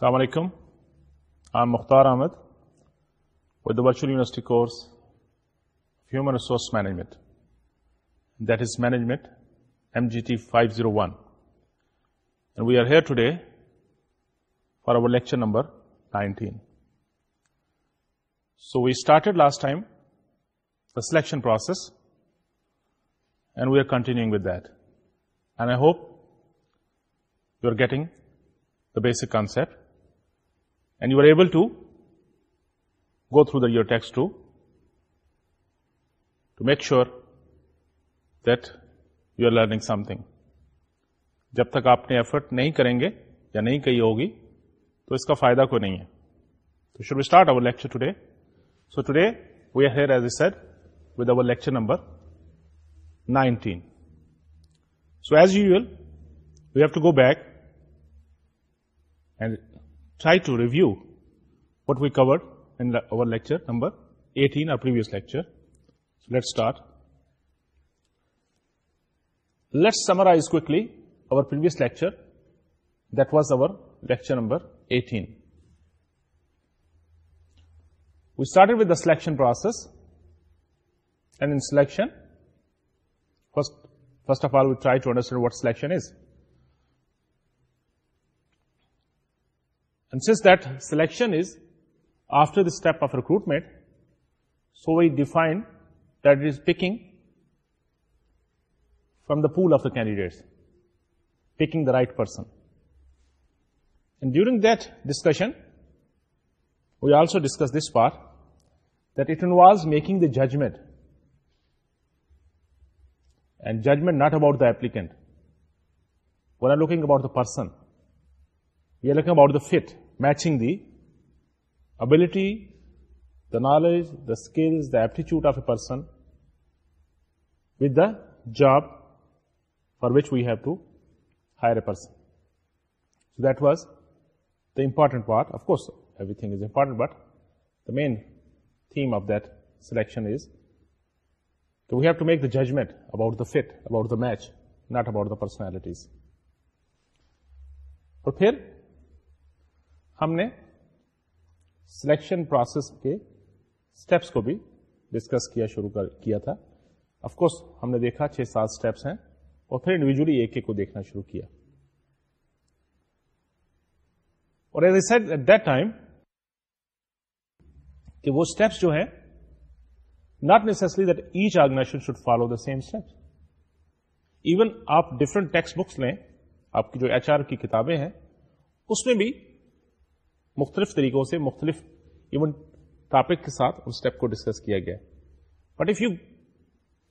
السلام علیکم I'm Mukhtar Ahmed with the virtual university course human resource management that is management M G T five zero one we are here today for our lecture number nineteen so we started last time the selection process and we are continuing with that and I hope you are getting the basic concept you are able to go through the your text to to make sure that are learning something جب تک آپ نے effort نہیں کریں گے یا نہیں کہی ہوگی تو اس کا فائدہ کوئی نہیں ہے تو should be start our lecture today so today we here as I said with our lecture number nineteen so as you will have to go back and try to review what we covered in our lecture number 18, our previous lecture. So let's start. Let's summarize quickly our previous lecture. That was our lecture number 18. We started with the selection process, and in selection, first of all, we try to understand what selection is. And since that selection is after the step of recruitment, so we define that it is picking from the pool of the candidates, picking the right person. And during that discussion, we also discussed this part, that it involves making the judgment, and judgment not about the applicant. We are looking about the person. We are talking about the fit, matching the ability, the knowledge, the skills, the aptitude of a person with the job for which we have to hire a person. So that was the important part. Of course, everything is important, but the main theme of that selection is that we have to make the judgment about the fit, about the match, not about the personalities. और फिर ہم نے selection process کے steps کو بھی discuss کیا شروع کیا تھا آف کورس ہم نے دیکھا چھ سات اسٹیپس ہیں اور پھر انڈیویجلی ایک ایک کو دیکھنا شروع کیا اور as I said at that time کہ وہ اسٹیپس جو ہیں not necessary each organization should follow the same steps even آپ ڈفرنٹ ٹیکسٹ بکس لیں آپ کی جو ایچ آر کی کتابیں ہیں اس میں بھی مختلف طریقوں سے مختلف ایون ٹاپک کے ساتھ اسٹیپ کو ڈسکس کیا گیا but if you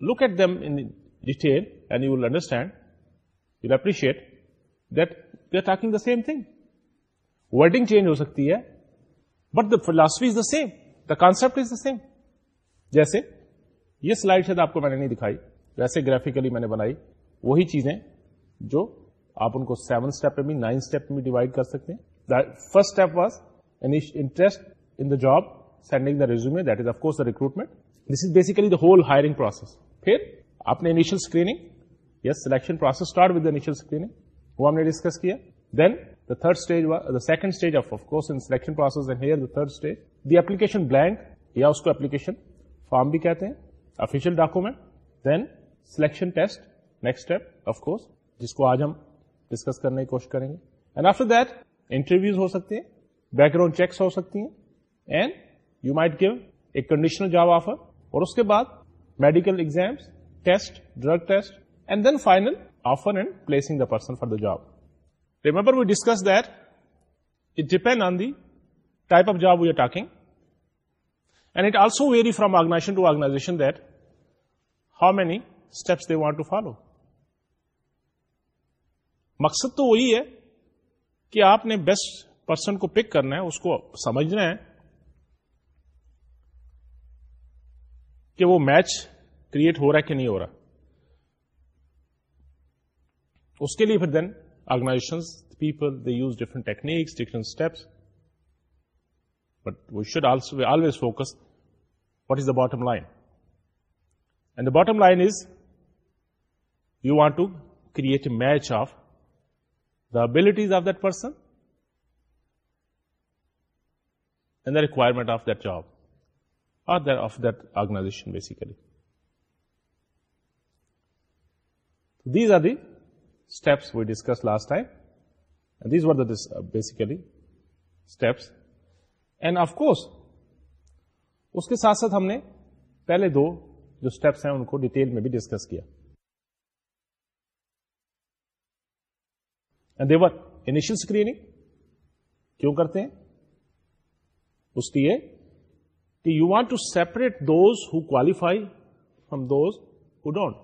look at them in detail and you will understand you appreciate that are talking the same thing wording change ہو سکتی ہے but the philosophy is the same the concept is the same جیسے یہ slide شاید آپ کو میں نے نہیں دکھائی ویسے گرافکلی میں نے بنائی وہی چیزیں جو آپ ان کو سیون اسٹیپ میں بھی نائن اسٹیپ میں ڈیوائڈ کر سکتے ہیں first step was interest in the job sending the resumes recruitment this is basically the whole hiring اپنے انیشیل سلیکشن بلینک یا اس کو اپلیکیشن فارم بھی کہتے ہیں official document then selection test next جس کو آج ہم ڈسکس کرنے کی کوشش کریں گے اینڈ آفٹر دیٹ انٹرویوز ہو سکتے ہیں بیک گراؤنڈ چیکس ہو سکتی ہیں and you might give a conditional job offer اور اس کے بعد medical exam test drug test and then final offer and placing the person for the job remember we discuss that it depend on the type of job we are talking and it also vary from organization to organization that how many steps they want to follow مقصد تو وہی ہے کہ آپ نے best person کو pick کرنا ہے اس کو سمجھنا ہے کہ وہ میچ کریٹ ہو رہا ہے کہ نہیں ہو رہا اس کے لیے پھر then organization people they use different techniques different steps but we should also we always focus what is the bottom line and the bottom line is you want to create a match of abilities of person and the requirement of that job are دف درگنا basically these are the steps we discuss last time these are the basically steps and of course اس کے ساتھ ساتھ ہم نے پہلے دو جو اسٹیپس ہیں ان کو ڈیٹیل میں بھی ڈسکس کیا اینڈ دیور انیشل اسکریننگ کیوں کرتے ہیں اس کی کہ you want to separate those who qualify from those who don't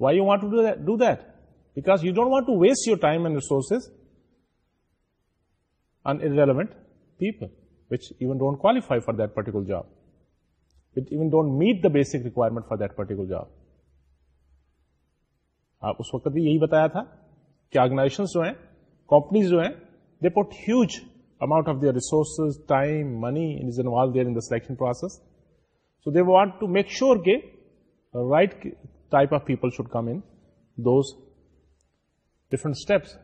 why you want to do that because you don't want to waste your time and resources relevant people which even don't qualify for particular job which even don't meet the basic requirement for particular job آپ اس وقت بھی یہی بتایا تھا کہ organization جو ہیں کمپنیز جو ہیں they put huge amount of their resources time money is their in the selection process so they want to make sure کے right type of people should come in those different steps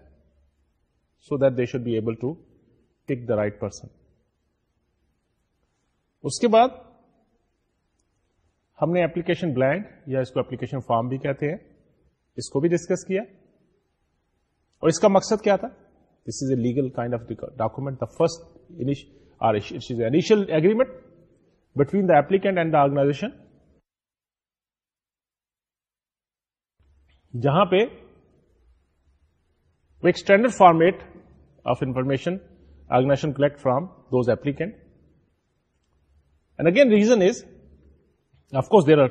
so that they should be able to take the right person اس کے بعد ہم نے application blank یا اس کو application form بھی کہتے ہیں اس کو بھی ڈسکس کیا اور اس کا مقصد کیا تھا this is a legal kind of document the first initial agreement between the applicant and the organization جہاں پہ ایک standard format of information organization collect from those applicant and again reason is of course course there are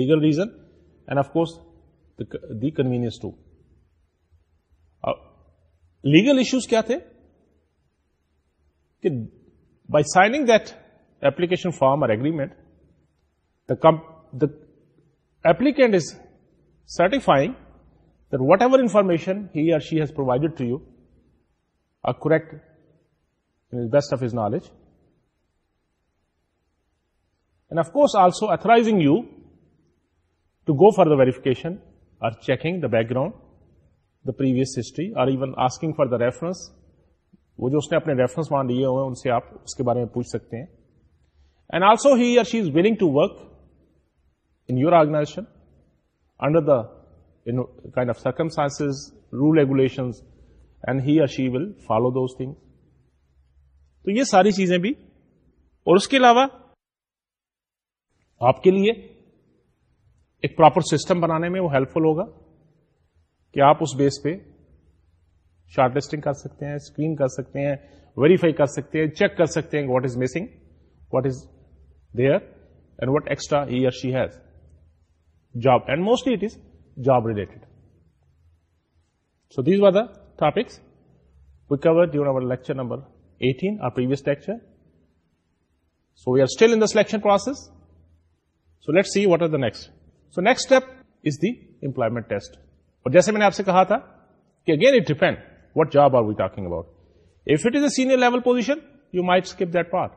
legal reason and of course course the convenience to legal issues کیا تھے کہ by signing that application form or agreement the the applicant is certifying that whatever information he or she has provided to you are correct best of his knowledge and of course also authorizing you to go for the verification checking the background the previous history for the reference وہ جو اس نے اپنے reference مان لیے ہوئے ان سے آپ اس کے بارے میں پوچھ سکتے ہیں and also he or she is willing to work in your organization under the kind of circumstance rule regulation and he or she will follow those thing تو یہ ساری چیزیں بھی اور اس کے علاوہ آپ کے لیے ایک پراپر سسٹم بنانے میں وہ ہیلپ فل ہوگا کہ آپ اس بیس پہ شارٹ لسٹنگ کر سکتے ہیں اسکرین کر سکتے ہیں ویریفائی کر سکتے ہیں چیک کر سکتے ہیں what is missing what is there and what extra or she has job and mostly it is job related so these are the topics we cover during our lecture number are previous lecture so we are still in the selection process so let see what are the next so next step is the employment test اور جیسے میں نے آپ سے کہا تھا کہ again it depend what job are we talking about if it is a senior level position you might skip that part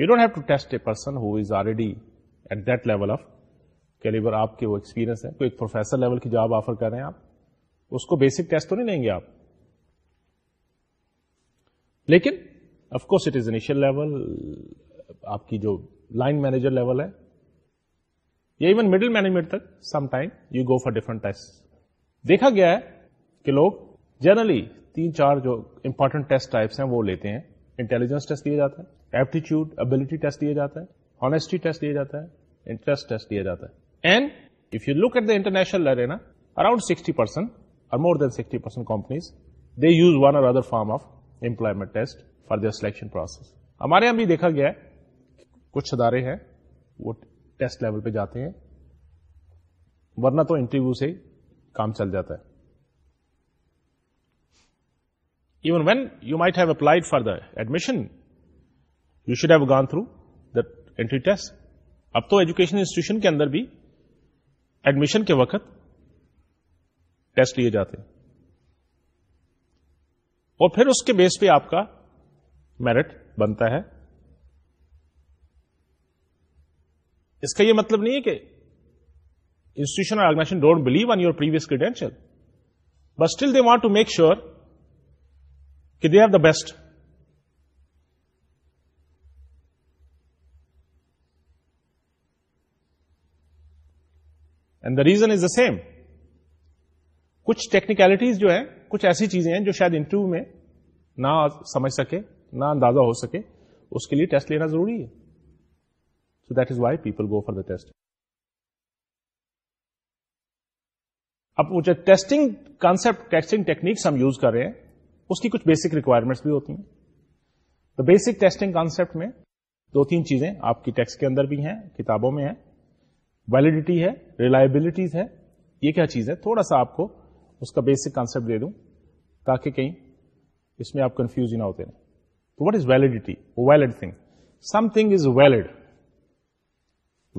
you don't have to test a person who is already at that level of offer آپ کے وہ experience کوئی ایک professor level کی job offer کر رہے ہیں آپ اس کو بیسک ٹیسٹ تو نہیں لیں گے آپ لیکن اٹ از انیشیل لیول آپ کی جو لائن مینیجر لیول ہے ایون مڈل مینجمنٹ تک some time you go for different test دیکھا گیا ہے کہ لوگ جنرلی تین چار جو امپورٹنٹ ٹیسٹ ٹائپس ہیں وہ لیتے ہیں انٹیلیجنس ٹیسٹ دیا جاتا ہے ایپٹیچیوڈ ابلیٹی جاتا ہے ٹیسٹ ٹیسٹ جاتا جاتا ہے ہے interest and if you look at the international arena around sixty percent or more than sixty percent companies they use one or other form of employment test for their selection process ہمارے یہاں بھی دیکھا گیا ہے کچھ ادارے ہیں وہ ٹیسٹ لیول پہ جاتے ہیں ورنہ تو انٹرویو سے کام چل جاتا ہے even when you might have applied for the admission you should have gone through the entry test اب تو ایجوکیشن انسٹیٹیوشن کے اندر بھی ایڈمیشن کے وقت ٹیسٹ لیے جاتے ہیں اور پھر اس کے بیس پہ آپ کا میرٹ بنتا ہے اس کا یہ مطلب نہیں ہے کہ institution organization don't believe on your previous credential but still they want to make sure کہ they are the best and the reason is the same کچھ ٹیکنیکلٹیز جو ہیں کچھ ایسی چیزیں ہیں جو شاید انٹرویو میں نہ سمجھ سکے نہ اندازہ ہو سکے اس کے لیے ٹیسٹ لینا ضروری ہے that is why people go for the test اب وہ جو ٹیسٹنگ کانسپٹ ٹیسٹنگ ٹیکنیکس ہم یوز کر رہے ہیں اس کی کچھ بیسک ریکوائرمنٹس بھی ہوتی ہیں تو بیسک ٹیسٹنگ کانسپٹ میں دو تین چیزیں آپ کی ٹیکسٹ کے اندر بھی ہیں کتابوں میں ہیں ویلڈیٹی ہے ریلائبلٹیز ہے یہ کیا چیز ہے تھوڑا سا آپ کو اس کا بیسک کانسپٹ دے دوں تاکہ کہیں اس میں آپ کنفیوز ہی نہ ہوتے تو what is validity valid thing something is valid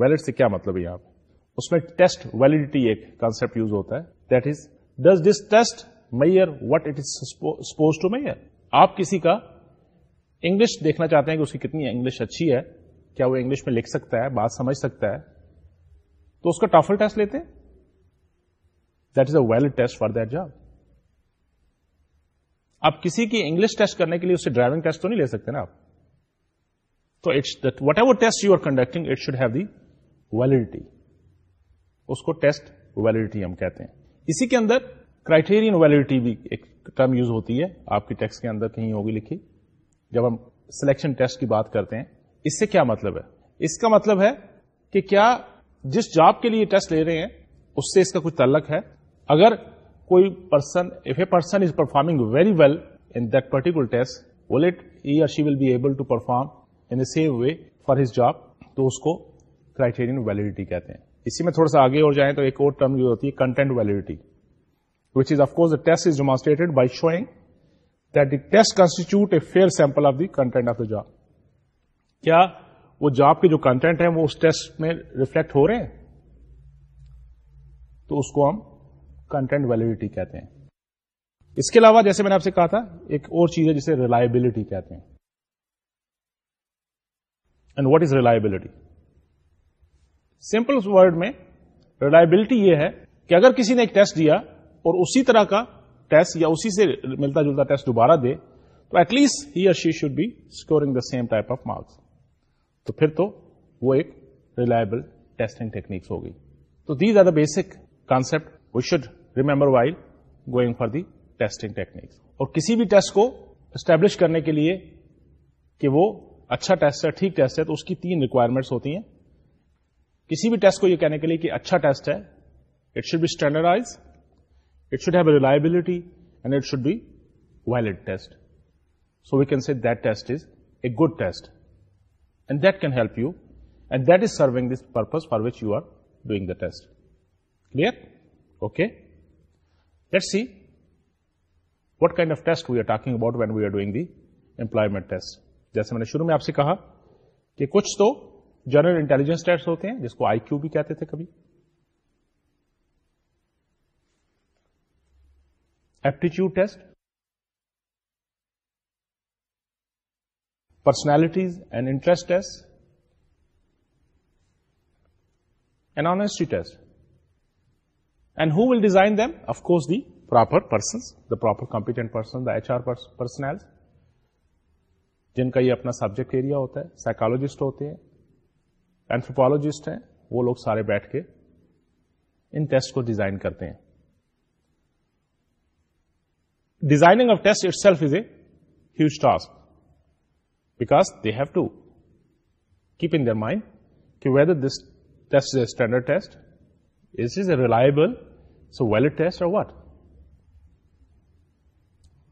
valid سے کیا مطلب ہے یہاں پہ اس میں ٹیسٹ ویلڈیٹی ایک کانسپٹ یوز ہوتا ہے that is does this test measure what it is suppose to measure آپ کسی کا انگلش دیکھنا چاہتے ہیں کہ اس کی کتنی انگلش اچھی ہے کیا وہ انگلش میں لکھ سکتا ہے بات سمجھ سکتا ہے تو اس کا ٹافل ٹیسٹ لیتے that is a valid test for that job آپ کسی کی انگلش ٹیسٹ کرنے کے لیے اسے ڈرائیونگ ٹیسٹ تو نہیں لے سکتے نا آپ تو it's whatever test you are conducting it should have the validity اس کو ٹیسٹ ویلڈیٹی ہم کہتے ہیں اسی کے اندر کرائٹیرین ویلڈیٹی بھی ایک ٹرم یوز ہوتی ہے آپ کی ٹیکسٹ کے اندر کہیں ہوگی لکھی جب ہم سلیکشن ٹیسٹ کی بات کرتے ہیں اس سے کیا مطلب ہے اس کا مطلب ہے کہ کیا جس جاب کے لیے ٹیسٹ لے رہے ہیں اس سے اس کا کچھ تعلق ہے اگر کوئی person if a person is performing very well in that particular test will it he اور she will be able to perform in same way for his job تو اس کو کرائٹیرین ویلڈیٹی کہتے ہیں اسی میں تھوڑا سا آگے اور جائیں تو ایک اور ٹرم یہ ہوتی ہے content validity which is of course demonstrated by showing that the test constitute a fair sample of the content of the job کیا وہ جاب کے جو کنٹینٹ ہیں وہ اس ٹیسٹ میں ریفلیکٹ ہو رہے ہیں تو اس کو ہم کنٹینٹ ویلڈیٹی کہتے ہیں اس کے علاوہ جیسے میں نے آپ سے کہا تھا ایک اور چیز ہے جسے ریلائبلٹی کہتے ہیں and what is reliability simple word میں ریلائبلٹی یہ ہے کہ اگر کسی نے ایک ٹیسٹ دیا اور اسی طرح کا ٹیسٹ یا اسی سے ملتا جلتا ٹیسٹ دوبارہ دے تو ایٹ لیسٹ ہی اور she should be scoring the same type of marks تو پھر تو وہ ایک ریلائبل ٹیسٹنگ ٹیکنیکس ہو گئی تو these are the basic concept we should remember while going for the testing techniques اور کسی بھی ٹیسٹ کو اسٹیبلش کرنے کے لیے کہ وہ اچھا ٹیسٹ ہے ٹھیک ٹیسٹ ہے تو اس کی تین ریکوائرمنٹس ہوتی ہیں کسی بھی ٹیسٹ کو یہ کہنے کے لیے کہ اچھا ٹیسٹ ہے it should be standardise it should have reliability and it should be valid test so we can see that test is a good test and that can help you and that is serving this purpose for which you are doing the test clear okay let see what kind of test we are talking about when we are doing the employment test جیسے میں نے شروع میں آپ سے کہا کہ کچھ تو جنرل انٹیلیجنس ٹیسٹ ہوتے ہیں جس کو آئی کیو بھی کہتے تھے کبھی aptitude test personalities and interest test and and honesty test who will design them course the proper person the proper competent person the H R personnel جن کا یہ اپنا سبجیکٹ ایریا ہوتا ہے سائیکالوجسٹ ہوتے ہیں اینتھروپالوجسٹ ہیں وہ لوگ سارے بیٹھ کے ان ٹیسٹ کو ڈیزائن کرتے ہیں designing of test itself is a huge task because they have to keep in their mind کہ whether this test is a standard test is is a reliable so valid test اور what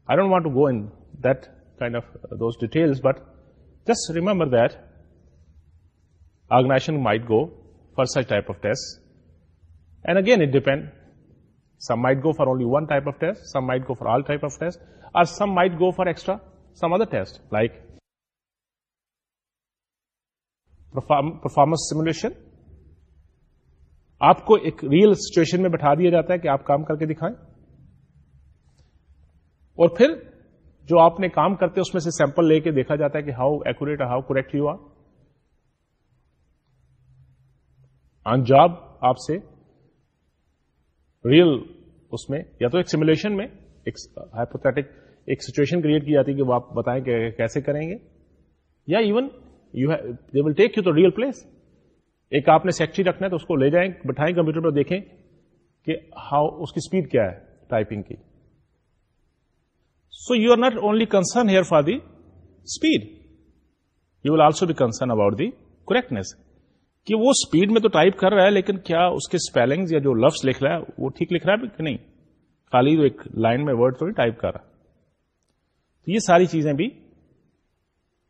I don't want to go in that kind of those details but just remember that ائشنائ go for such type of test and again it depend some might go for only one type of test some might go for all type of test or some might go for extra some other test like performance simulation. آپ کو ایک real situation میں بٹھا دیا جاتا ہے کہ آپ کام کر کے دکھائیں اور پھر جو آپ نے کام کرتے اس میں سے سیمپل لے کے دیکھا جاتا ہے کہ how accurate how correct you are in job آپ سے ریئل اس میں یا تو ایک سیمولیشن میں ایک ہائپوتھیٹک ایک سچویشن کریٹ کی جاتی ہے کہ وہ آپ بتائیں کہ کیسے کریں گے یا even you they will take you to real place ایک آپ نے سیکچری رکھنا ہے تو اس کو لے جائیں بٹھائیں کمپیوٹر پر دیکھیں کہ ہاؤ اس کی اسپیڈ کیا ہے ٹائپنگ کی so you are not only concern here for the speed you will also be concern about the correctness کہ وہ اسپیڈ میں تو ٹائپ کر رہا ہے لیکن کیا اس کے اسپیلنگ یا جو لفظ لکھ رہا ہے وہ ٹھیک لکھ رہا ہے کہ نہیں خالی تو ایک لائن میں ورڈ تھوڑی ٹائپ کر رہا تو یہ ساری چیزیں بھی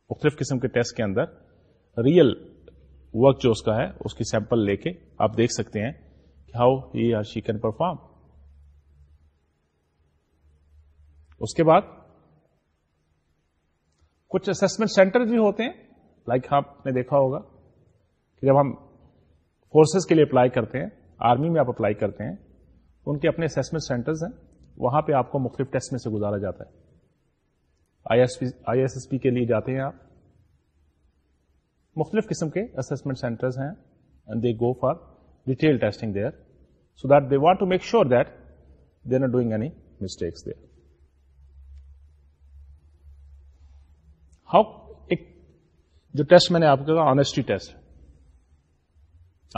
مختلف قسم کے ٹیسٹ کے اندر ریئل ورک جو اس کا ہے اس کی سیمپل لے کے آپ دیکھ سکتے ہیں کہ how he or she can perform اس کے بعد کچھ اسمنٹ سینٹر بھی ہوتے ہیں لائک آپ نے دیکھا ہوگا کہ جب ہم فورسز کے لیے اپلائی کرتے ہیں آرمی میں آپ اپلائی کرتے ہیں ان کے اپنے اسیسمنٹ سینٹرز ہیں وہاں پہ آپ کو مختلف ٹیسٹ میں سے گزارا جاتا ہے آئی ایس ایس پی کے لیے جاتے ہیں آپ مختلف قسم کے اسیسمنٹ سینٹرز ہیں and they go for detail testing there so that they want to make sure that they not doing any mistakes there how ایک جو ٹیسٹ میں نے آپ کو کہا آنےسٹی ٹیسٹ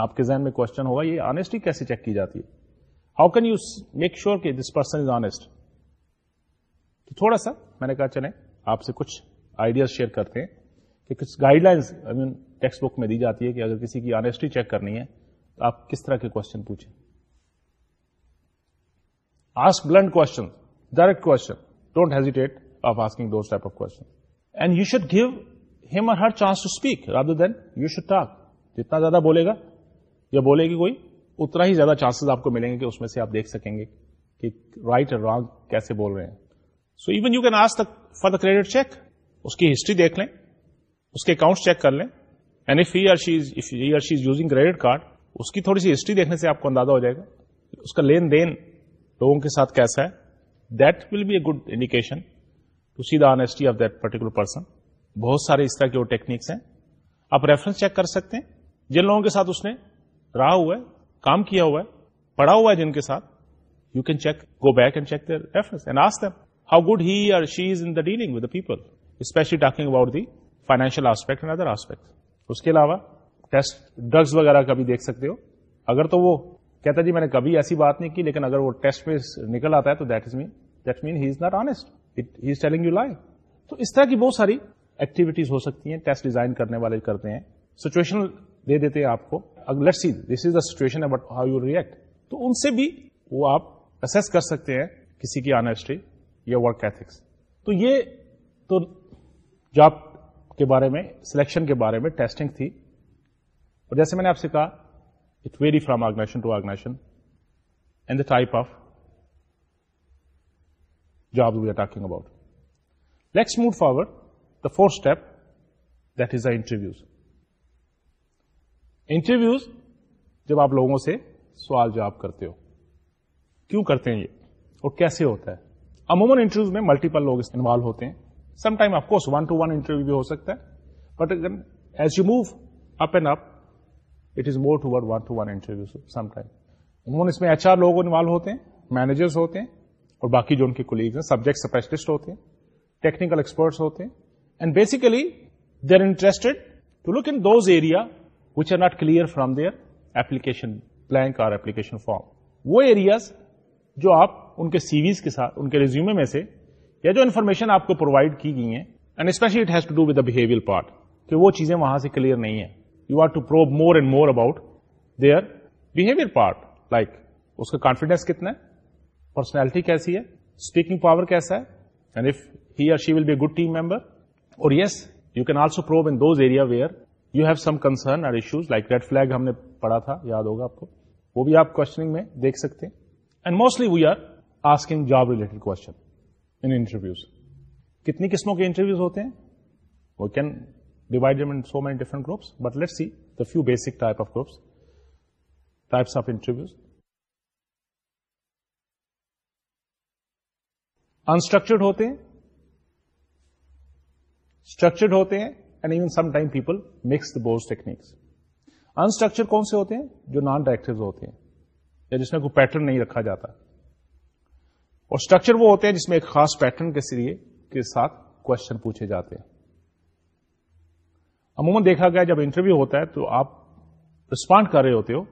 آپ کے ذہن میں کوشچن ہوگا یہ آنےسٹی کیسے چیک کی جاتی ہے how can you make sure کہ دس پرسن از آنےسٹ تو تھوڑا سا میں نے کہا چلیں آپ سے کچھ آئیڈیاز شیئر کرتے ہیں کہ کچھ گائڈ لائنس ٹیکسٹ بک میں دی جاتی ہے کہ اگر کسی کی آنےسٹی چیک کرنی ہے تو آپ کس طرح کے کوشچن پوچھیں ask blunt question direct question don't hesitate of asking those type of question and you should give him or her chance to speak rather than you should talk جتنا زیادہ بولے گا یا بولے گی کوئی اتنا ہی زیادہ چانسز آپ کو ملیں گے کہ اس میں سے آپ دیکھ سکیں گے کہ رائٹ اور رانگ کیسے بول رہے ہیں so even you can ask the for the credit check اس کی ہسٹری دیکھ لیں اس کے اکاؤنٹ چیک کر لیں شیز یوزنگ کریڈٹ کارڈ اس کی تھوڑی سی ہسٹری دیکھنے سے آپ کو اندازہ ہو جائے گا اس کا لین دین لوگوں کے ساتھ کیسا ہے that will be a good indication to see the honesty of that particular person بہت سارے اس طرح کے وہ ٹیکنیکس ہیں آپ ریفرنس چیک کر سکتے ہیں جن لوگوں کے ساتھ اس نے رہا ہوا ہے کام کیا ہوا ہے پڑھا ہوا ہے جن کے ساتھ you can check go back and check their reference and ask them how good he or she is in the dealing with the people especially talking about the financial aspect and other aspect اس کے علاوہ test drugs وغیرہ کا بھی دیکھ سکتے ہو اگر تو وہ کہتا جی میں نے کبھی ایسی بات نہیں کی لیکن اگر وہ ٹیسٹ میں نکل آتا ہے تو that is man that man he is not honest he is telling you lie تو اس طرح کی بہت ساری ایکٹیویٹیز ہو سکتی ہیں ٹیسٹ ڈیزائن کرنے والے کرتے ہیں سچویشنل دے دیتے آپ کو see this is the situation about how you react تو ان سے بھی وہ آپ اسیس کر سکتے ہیں کسی کی آنےسٹی یا ورک ایتھکس تو یہ تو جاب کے بارے میں سلیکشن کے بارے میں ٹیسٹنگ تھی اور جیسے میں نے آپ سے کہا it vary from organization to organisation and the type of job we are talking about let's move forward the four step that is the interviews interviews جب آپ لوگوں سے سوال جواب کرتے ہو کیوں کرتے ہیں یہ اور کیسے ہوتا ہے عموماً انٹرویوز میں ملٹیپل لوگ انوالو ہوتے ہیں some time of course one to one interview بھی ہو سکتا ہے but as you move up and up it is more to to word one one interview some time عموماً اس میں ایچ آر لوگ انوالو ہوتے ہیں مینیجرس ہوتے ہیں اور باقی جو ان کے کولیگز ہیں سبجیکٹ اسپیشلسٹ ہوتے ہیں ٹیکنیکل ایکسپرٹس ہوتے ہیں and basically they are interest look in those area not clear from their application blank or application form وہ ایریاز جو آپ ان کے سیریز کے ساتھ ان کے ریزیوم میں سے یا جو انفارمیشن آپ کو پرووائڈ کی گئی ہیں and especially it hazard part کہ وہ چیزیں وہاں سے کلیئر نہیں ہیں you are to probe more and more about their behaviour part like اس کا کانفیڈینس کتنا ہے پرسنالٹی کیسی ہے اسپیکنگ پاور کیسا ہے and if he or she will be a good team member اور yes you can also probe in where you have some concern or issues like red flag ہم نے پڑھا تھا یاد ہوگا آپ کو وہ بھی آپ کوشچنگ میں دیکھ سکتے ہیں and mostly we are asking job related question interviews کتنی قسموں کے انٹرویوز ہوتے ہیں we can divide so many different groups but let see the few basic type of groups types of interviews unstructured ہوتے ہیں اسٹرکچرڈ ہوتے ہیں even people mix both techniques unstructured کون سے ہوتے ہیں جو نان ڈائریکٹو ہوتے ہیں یا جس میں کوئی پیٹرن نہیں رکھا جاتا اور اسٹرکچر وہ ہوتے ہیں جس میں ایک خاص پیٹرن کے کے ساتھ کوشچن پوچھے جاتے ہیں عموماً دیکھا گیا جب انٹرویو ہوتا ہے تو آپ رسپانڈ کر رہے ہوتے ہو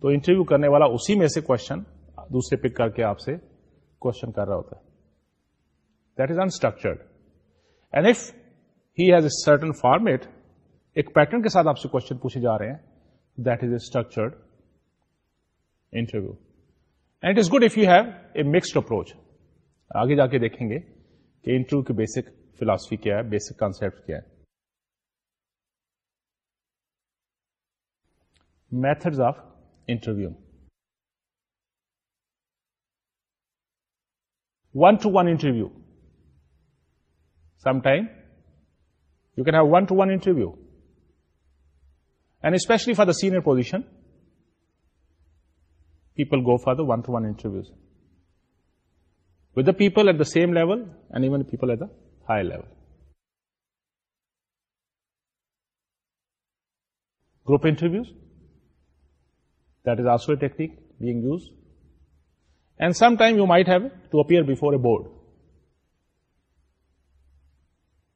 تو انٹرویو کرنے والا اسی میں سے کوشچن دوسرے پک کر کے آپ سے کوشچن کر رہا ہوتا ہے that is unstructured and if has a certain format ایک پیٹرن کے ساتھ آپ سے کوشچن پوچھے جا رہے ہیں that is a structured interview and it is good if you have a mixed approach آگے جا کے دیکھیں گے کہ انٹرویو کی بیسک فلاسفی کیا ہے بیسک کانسپٹ کیا ہے methods of interview one to one interview some time You can have one-to-one interview. And especially for the senior position, people go for the one-to-one interviews with the people at the same level and even people at the higher level. Group interviews, that is also a technique being used. And sometime you might have to appear before a board.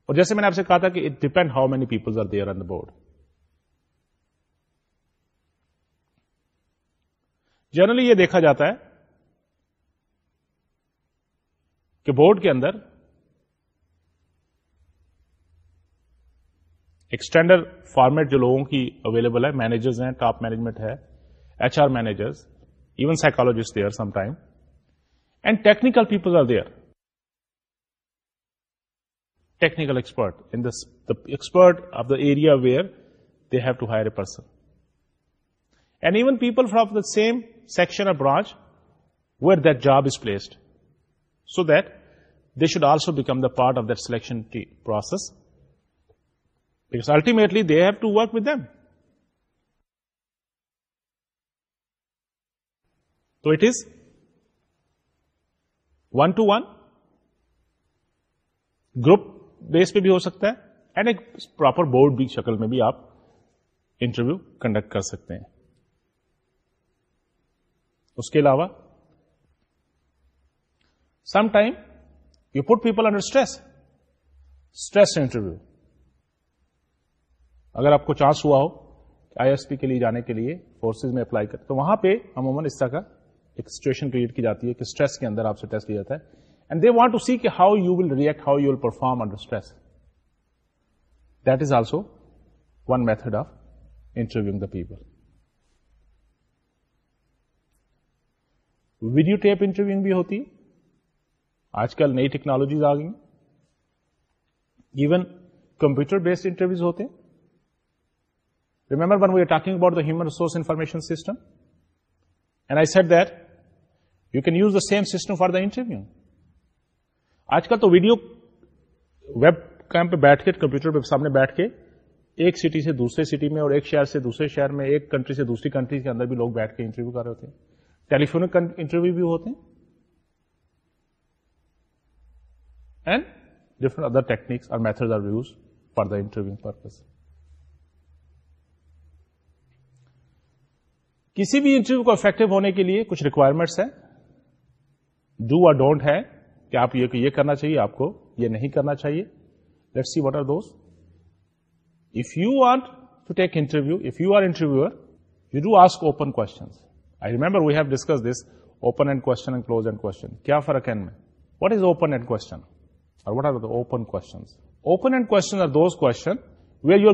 اور جیسے میں نے آپ سے کہا تھا کہ it depend how many people are there on the board generally یہ دیکھا جاتا ہے کہ بورڈ کے اندر ایک اسٹینڈرڈ فارمیٹ جو لوگوں کی اویلیبل ہے مینیجرز ہیں ٹاپ مینجمنٹ ہے H R managers even psychologist there some time and technical people are there technical expert, in this, the expert of the area where they have to hire a person. And even people from the same section or branch where that job is placed, so that they should also become the part of that selection process, because ultimately they have to work with them. So it is one-to-one, group base پہ بھی ہو سکتا ہے and ایک proper board بھی شکل میں بھی آپ انٹرویو کنڈکٹ کر سکتے ہیں اس کے علاوہ some time you put people under stress stress interview اگر آپ کو چانس ہوا ہو آئی ایس پی کے لیے جانے کے لیے فورسز میں اپلائی کر تو وہاں پہ عموماً اس طرح کا ایک سچویشن کریٹ کی جاتی ہے کہ اسٹریس کے اندر آپ سے ٹیسٹ لیا جاتا ہے دے وانٹ ٹو سی کہ how you will react how you will perform under stress that is also one method of interviewing the people video tape interview بھی ہوتی آج کل نئی ٹیکنالوجیز آ گئی ایون کمپیوٹر بیسڈ انٹرویوز ہوتے remember when we are talking about the human resource information system and I said that you can use the same system for the interview آج کل تو ویڈیو ویب کیمپ بیٹھ کے computer پہ سامنے بیٹھ کے ایک سٹی سے دوسرے سٹی میں اور ایک شہر سے دوسرے شہر میں ایک کنٹری سے دوسری کنٹری کے اندر بھی لوگ بیٹھ کے انٹرویو کر رہے ہوتے ہیں ٹیلیفونک انٹرویو بھی ہوتے ہیں اینڈ ڈفرنٹ ادر ٹیکنیکس اور method are use for the interview purpose کسی بھی انٹرویو کو افیکٹو ہونے کے لیے کچھ ریکوائرمنٹس ہیں ڈو اور ڈونٹ ہے کہ آپ یہ کہ یہ کرنا چاہیے آپ کو یہ نہیں کرنا چاہیے let see what are those if you want to take interview if you are interview you do ask open I remember we have discuss this open end and close end con میں what is open end اور what are the open con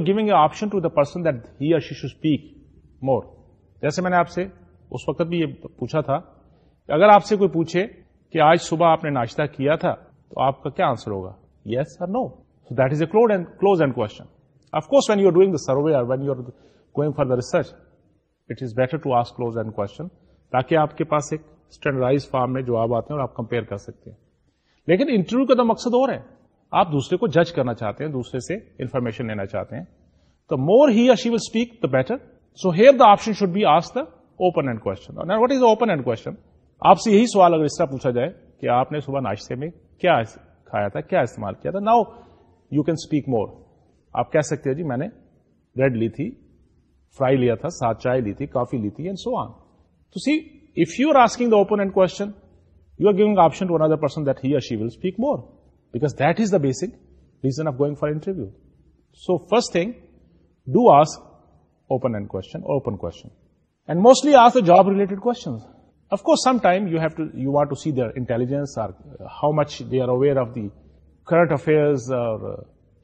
giving a option to the person that he or she should speak more جیسے میں نے آپ سے اس وقت بھی یہ پوچھا تھا کہ اگر آپ سے کوئی پوچھے کہ آج صبح آپ نے ناشتہ کیا تھا تو آپ کا کیا آنسر ہوگا یس اور no so that is a close end close end course when you are doing the survey اور when you are going for the research it is better to ask close end question تاکہ آپ کے پاس ایک standardise form میں جواب آتے ہیں اور آپ کمپیئر کر سکتے ہیں لیکن انٹرویو کا تو مقصد اور ہے آپ دوسرے کو جج کرنا چاہتے ہیں دوسرے سے انفارمیشن لینا چاہتے ہیں تو more he she will speak the better so here the option should be ask the open end question what is open end question آپ سے یہی سوال اگر اس طرح پوچھا جائے کہ آپ نے صبح ناشتے میں کیا کھایا تھا کیا استعمال کیا تھا now you can speak more آپ کہہ سکتے جی میں نے ریڈ لی تھی فرائی لیا تھا ساتھ چائے لی تھی کافی لی تھی and so on to see if you are asking the open end question you are giving option to another person that he she will speak more because that is the basic reason of going for interview so first thing do ask open end question open question and mostly ask ask job related کو of course some time you have to you want to see their intelligence how much they are aware of the current affair اور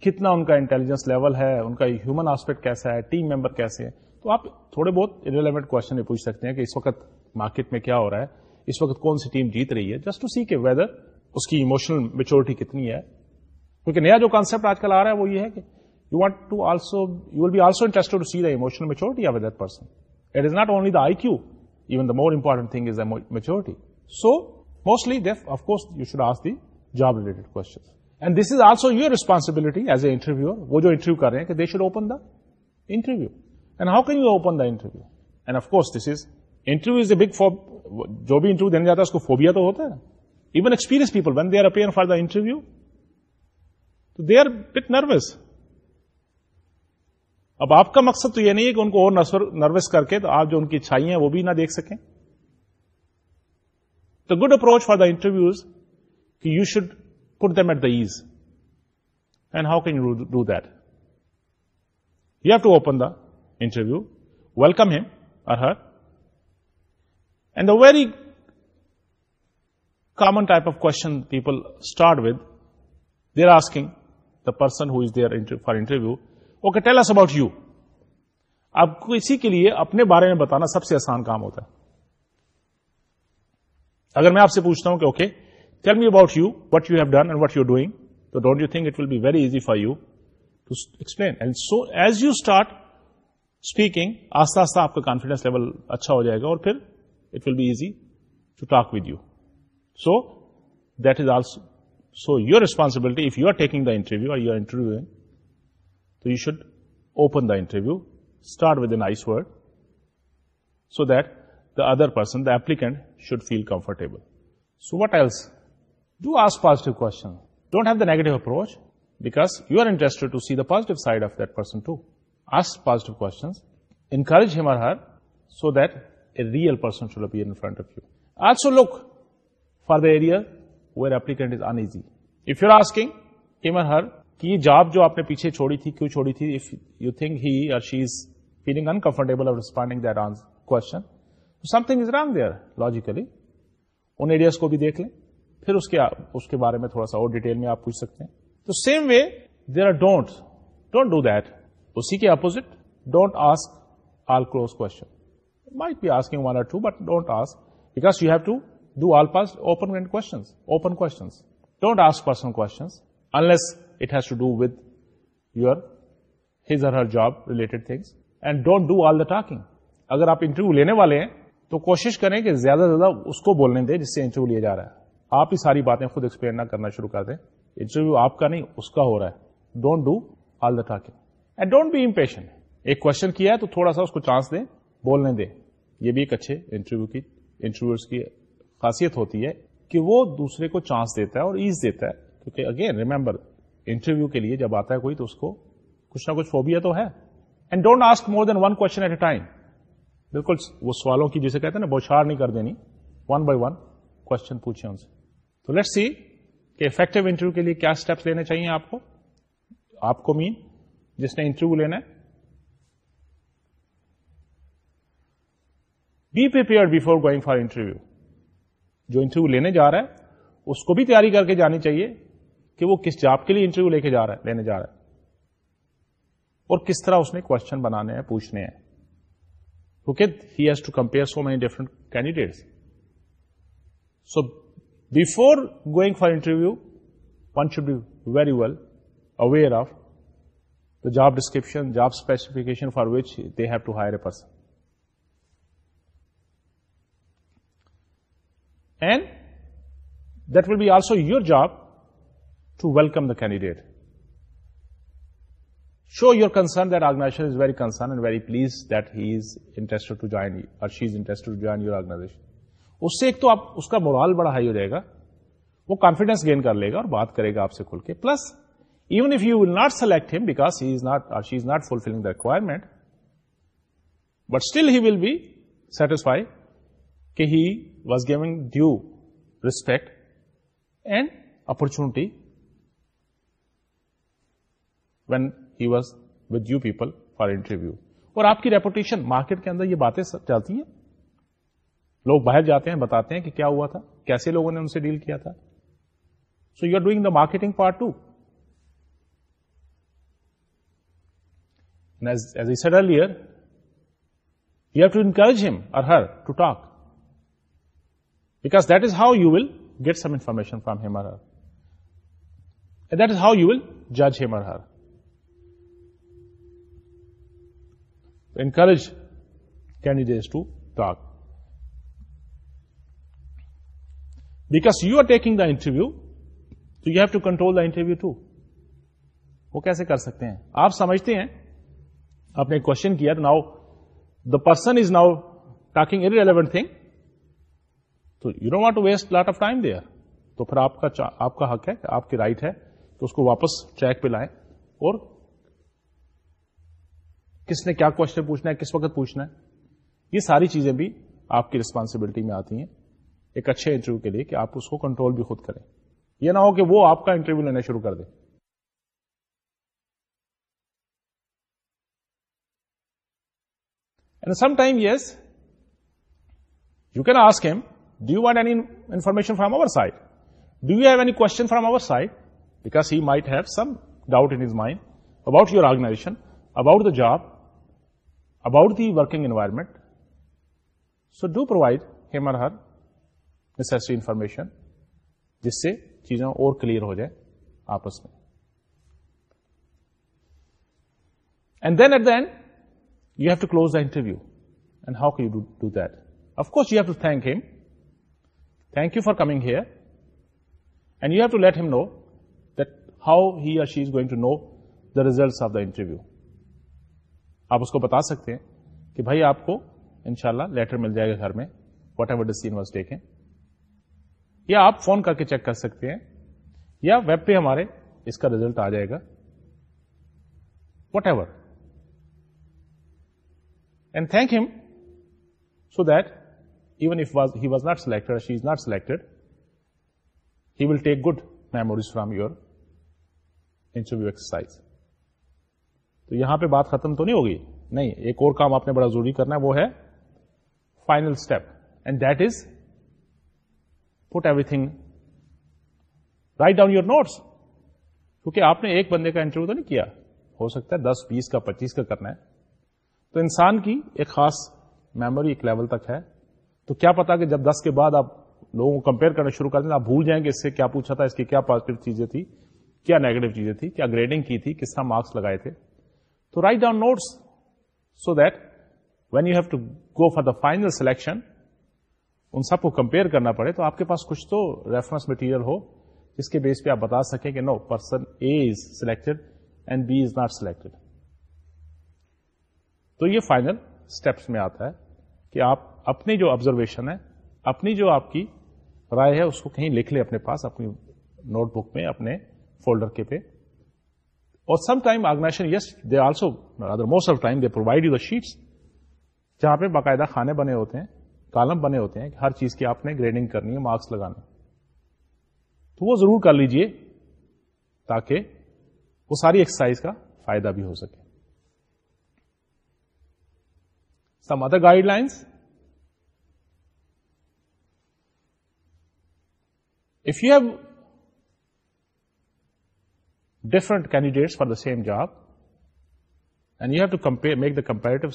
کتنا ان کا intelligence level ہے ان کا human aspect کیسا ہے ٹیم ممبر کیسے ہیں تو آپ تھوڑے بہت ریلیوینٹ کو پوچھ سکتے ہیں کہ اس وقت مارکیٹ میں کیا ہو رہا ہے اس وقت کون سی ٹیم جیت رہی ہے جسٹ ٹو سی کے ویدر اس کی اموشنل میچورٹی کتنی ہے کیونکہ نیا جو کانسپٹ آج کل آ رہا ہے وہ یہ کہ you want to so you will be also to see the emotion maturity after it is not only the I Q even the more important thing is a maturity so mostly job related and this is also your responsibility as a interview وہ جو interview کر رہے ہیں کہ they should open the interview and how can you open the interview and of course this is interview is a big جو بھی interview دینے جاتا ہے اس کو فوبیا تو ہوتا ہے even experience people when they are اپنے for the interview they are bit nervous اب آپ کا مقصد تو یہ نہیں ہے کہ ان کو اور نروس کر کے تو آپ جو ان کی اچھائی ہیں وہ بھی نہ دیکھ سکیں تو good approach for the interviews کہ you should put at the ease and how can you do that you have to open the interview welcome him اور her and the very common type of question people start with they are asking the person who is there for interview okay tell us about you آپ کو اسی کے لیے اپنے بارے میں بتانا سب سے آسان کام ہوتا ہے اگر میں آپ سے پوچھتا ہوں کہ okay tell me about you what you have done and what you doing تو don't you think it will be very easy for you to explain and so as you start speaking آستہ آستہ آپ کا confidence level اچھا ہو جائے گا اور پھر it will be easy to talk with you so that is also so your responsibility if you are taking the interview اور you are interview So you should open the interview, start with a nice word so that the other person, the applicant, should feel comfortable. So what else? Do ask positive questions. Don't have the negative approach, because you are interested to see the positive side of that person too. Ask positive questions. Encourage him or her so that a real person should appear in front of you. Also look for the area where applicant is uneasy. If you're asking him or her کہ یہ job جو آپ نے پیچھے چھوڑی تھی کیوں چھوڑی تھی اف یو تھنک ہی اور she is feeling uncomfortable of something is wrong there logically ان ایریاز کو بھی دیکھ لیں پھر اس کے اس کے بارے میں تھوڑا سا اور ڈیٹیل میں آپ پوچھ سکتے ہیں تو same way there are don't don't do that اسی کے opposite don't ask all close question be asking one or two but don't ask because you have to do all pass open open questions don't ask personal questions unless talking اگر آپ interview لینے والے ہیں تو کوشش کریں کہ زیادہ سے زیادہ اس کو بولنے دیں جس سے انٹرویو لیا جا رہا ہے آپ ہی ساری باتیں خود ایکسپلین نہ کرنا شروع کر دیں انٹرویو آپ کا نہیں اس کا ہو رہا ہے don't do all the talking and don't be impatient ایک کوشچن کیا ہے تو تھوڑا سا اس کو چانس دیں بولنے دیں یہ بھی ایک اچھے انٹرویو کی انٹرویوز کی خاصیت ہوتی ہے کہ وہ دوسرے کو چانس دیتا ہے اور ایز دیتا ہے کیونکہ اگین ریمبر انٹرویو کے لیے جب آتا ہے کوئی تو اس کو کچھ نہ کچھ فوبیا تو ہے and don't ask more than one question at a time بالکل وہ سوالوں کی جسے کہتے ہیں نا بوچھار نہیں کر دینی ون بائی ون کوشچن ان سے تو لیٹ سی کہ افیکٹو انٹرویو کے لیے کیا اسٹیپس لینے چاہیے آپ کو آپ کو مین جس نے انٹرویو لینا ہے be before going for interview جو انٹرویو لینے جا رہا ہے اس کو بھی تیاری کر کے جانی چاہیے کہ وہ کس جاب کے لیے انٹرویو لے کے جا رہا ہے لینے جا رہا ہے اور کس طرح اس نے کوشچن بنانے ہیں پوچھنے ہیں کیونکہ he has to compare so many different candidates so before going for interview one should be very well aware of the job description job specification for which they have to hire a person and that will be also your job to welcome the candidate show your concern that آرگنائزشن concern and very please that he is interest to join she is interest join your آرگنائزن اس سے ایک تو آپ اس کا morale بڑا high ہو جائے گا وہ confidence gain کر لے گا اور بات کرے گا آپ سے کھل کے plus even if you will not select him because he is is not she not fulfilling the requirement but still he will be satisfy کہ he was giving due respect and opportunity when he was with you people for interview اور آپ کی reputation market کے اندر یہ باتیں چلتی ہیں لوگ باہر جاتے ہیں بتاتے ہیں کہ کیا ہوا تھا کیسے لوگوں نے ان سے ڈیل کیا تھا so you are doing the marketing part too as a said earlier you have to encourage him اور her to talk because that is how you will get some information from him or her that is how you will جج him or her encourage candidate to talk back you are taking the interview you have to control the interview to وہ کیسے کر سکتے ہیں آپ سمجھتے ہیں آپ نے کوشچن کیا now the person is now talking any relevant thing تو you do want to waste lot of time there تو پھر آپ کا آپ کا حق ہے آپ کی رائٹ ہے تو اس کو واپس ٹریک پہ لائیں اور کس نے کیا کوشچن پوچھنا ہے کس وقت پوچھنا ہے یہ ساری چیزیں بھی آپ کی ریسپانسبلٹی میں آتی ہیں ایک اچھے انٹرویو کے لیے کہ آپ اس کو کنٹرول بھی خود کریں یہ نہ ہو کہ وہ آپ کا انٹرویو لینا شروع کر دے and some time yes you can ask him do you want any information from over side do you have any question from over side because he might have some doubt in his mind about your organization about the job about the working environment so do provide him or her necessary information جس سے چیزیں اور clear ہو جائیں آپس میں and then at the end you have to close the interview and how کی you do that course you have to thank him thank you for coming here and you have to let him know that how he or she is going to know the results of the interview آپ اس کو بتا سکتے ہیں کہ بھائی آپ کو ان شاء اللہ لیٹر مل جائے گا گھر میں whatever this was taken یا آپ فون کر کے چیک کر سکتے ہیں یا ویب پہ ہمارے اس کا ریزلٹ آ جائے گا whatever and thank him so that even if was he was not select not selected he will take good memories from your interview exercise تو یہاں پہ بات ختم تو نہیں ہوگی نہیں ایک اور کام آپ نے بڑا ضروری کرنا ہے وہ ہے final step and that is put everything write down your notes کیونکہ آپ نے ایک بندے کا انٹرویو تو نہیں کیا ہو سکتا ہے دس بیس کا پچیس کا کرنا ہے تو انسان کی ایک خاص میموری ایک لیول تک ہے تو کیا پتا کہ جب دس کے بعد آپ لوگوں کو کمپیئر کرنا شروع کر دیں آپ بھول جائیں گے اس سے کیا پوچھا تھا اس کی کیا پازیٹو چیزیں تھی کیا نیگیٹو چیزیں تھی کیا گریڈنگ کی تھی کس طرح مارکس لگائے تھے write down notes so that when you have to go for the final selection ان سب کو کمپیئر کرنا پڑے تو آپ کے پاس کچھ تو ریفرنس مٹیریل ہو جس کے بیس پہ آپ بتا سکیں کہ no person A is selected and B is not selected تو یہ فائنل اسٹیپس میں آتا ہے کہ آپ اپنی جو آبزرویشن ہے اپنی جو آپ کی رائے ہے اس کو کہیں لکھ لیں اپنے پاس اپنی نوٹ بک میں اپنے فولڈر کے پہ اور some time organization yes they also other most of time they provide you the sheets جہاں پہ باقاعدہ کھانے بنے ہوتے ہیں کالم بنے ہوتے ہیں ہر چیز کی آپ نے گریڈنگ کرنی ہے مارکس لگانے تو وہ ضرور کر لیجیے تاکہ وہ ساری ایکسرسائز کا فائدہ بھی ہو سکے some other guidelines if you have different candidates for the same job, and you have to compare, make the comparative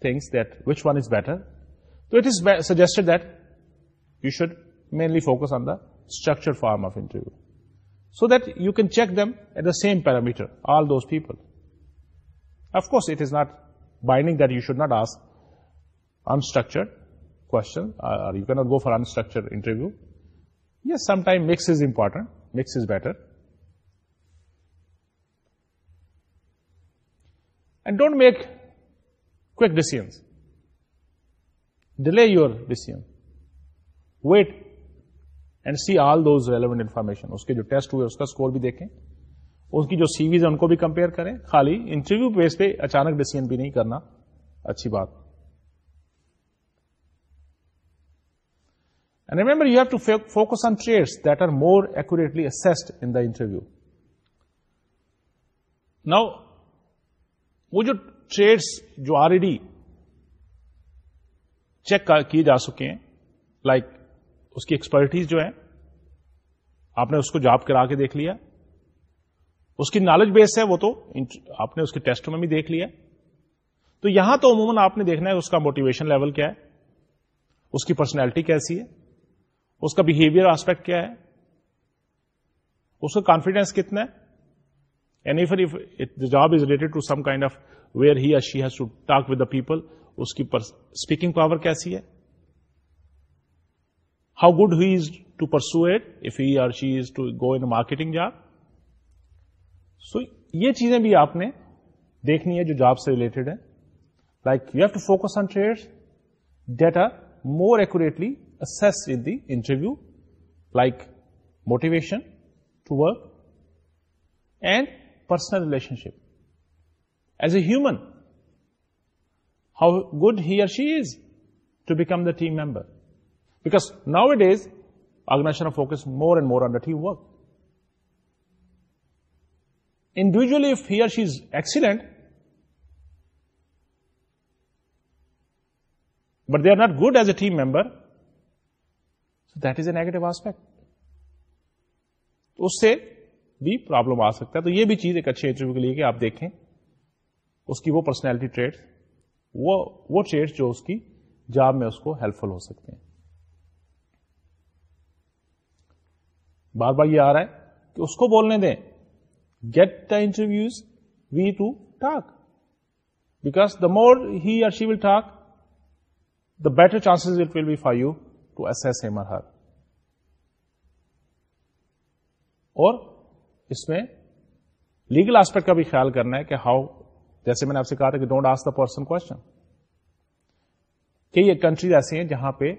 things that which one is better. So it is suggested that you should mainly focus on the structured form of interview, so that you can check them at the same parameter, all those people. Of course, it is not binding that you should not ask unstructured question, or uh, you cannot go for unstructured interview. Yes some time mix is important mix is better and don't make quick کسی delay your decision wait and see all those relevant information اس کے جو test ہوئے اس کا score بھی دیکھیں اس کی جو سیریز ہے ان کو بھی کمپیئر کریں خالی انٹرویو بیس پہ اچانک ڈیسیزن بھی نہیں کرنا اچھی بات remember you have to focus on trait that are more accurately assessed in the interview now وہ جو ٹریڈس جو آلریڈی چیک کیے جا چکے ہیں لائک like اس کی ایکسپرٹیز جو ہے آپ نے اس کو جاب کرا کے دیکھ لیا اس کی نالج بیس ہے وہ تو آپ نے اس کے ٹیسٹ میں بھی دیکھ لیا تو یہاں تو عموماً آپ نے دیکھنا ہے اس کا موٹیویشن لیول کیا ہے اس کی پرسنالٹی کیسی ہے اس کا بہیویئر آسپیکٹ کیا ہے اس کا کانفیڈینس کتنا ہے فر the job is related to some kind of where he she has to talk with the people اس کی اسپیکنگ پاور کیسی ہے how good he is to persuade if he or she is to go in marketing job so یہ چیزیں بھی آپ نے دیکھنی ہے جو جاب سے ریلیٹڈ ہے like you have to focus on trait data more accurately assessed in the interview, like motivation to work and personal relationship. As a human, how good he or she is to become the team member. Because nowadays, organizations are focused more and more on the teamwork. Individually, if he or she is excellent, but they are not good as a team member, so that is a negative aspect تو اس سے بھی problem آ سکتا ہے تو یہ بھی چیز ایک اچھے انٹرویو کے لیے کہ آپ دیکھیں اس کی وہ پرسنالٹی ٹریٹ وہ وہ ٹریٹ جو اس کی جاب میں اس کو ہیلپ فل ہو سکتے ہیں بار بار یہ آ رہا ہے کہ اس کو بولنے دیں get the interviewee to talk because the more he or she will talk the better chances it will be for you to assess him her اور اس میں لیگل آسپیکٹ کا بھی خیال کرنا ہے کہ ہاؤ جیسے میں نے آپ سے کہا تھا کہ don't ask the person question کوئی کنٹریز ایسی ہیں جہاں پہ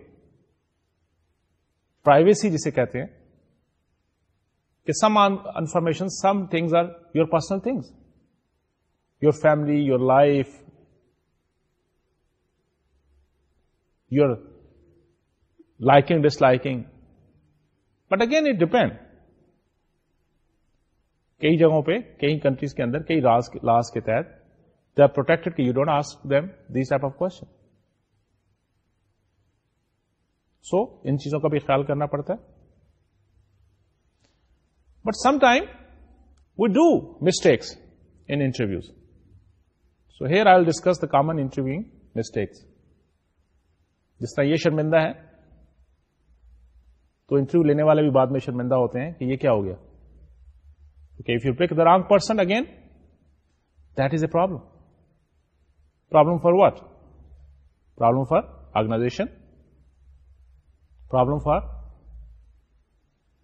پرائیویسی جسے کہتے ہیں کہ some information some things are your personal things your family your life your liking disliking but again it depend کئی جگہوں پہ کئی کنٹریز کے اندر کئی لاز کے تحت they are protected you don't ask them type of کو سو ان چیزوں کا بھی خیال کرنا پڑتا ہے but some time we do mistakes interviews so here I will discuss the common interview mistakes جس طرح یہ شرمندہ ہے تو انٹرویو لینے والے بھی بعد میں شرمندہ ہوتے ہیں کہ یہ کیا ہو گیا if you pick the wrong person again that is a problem problem for what problem for organization problem for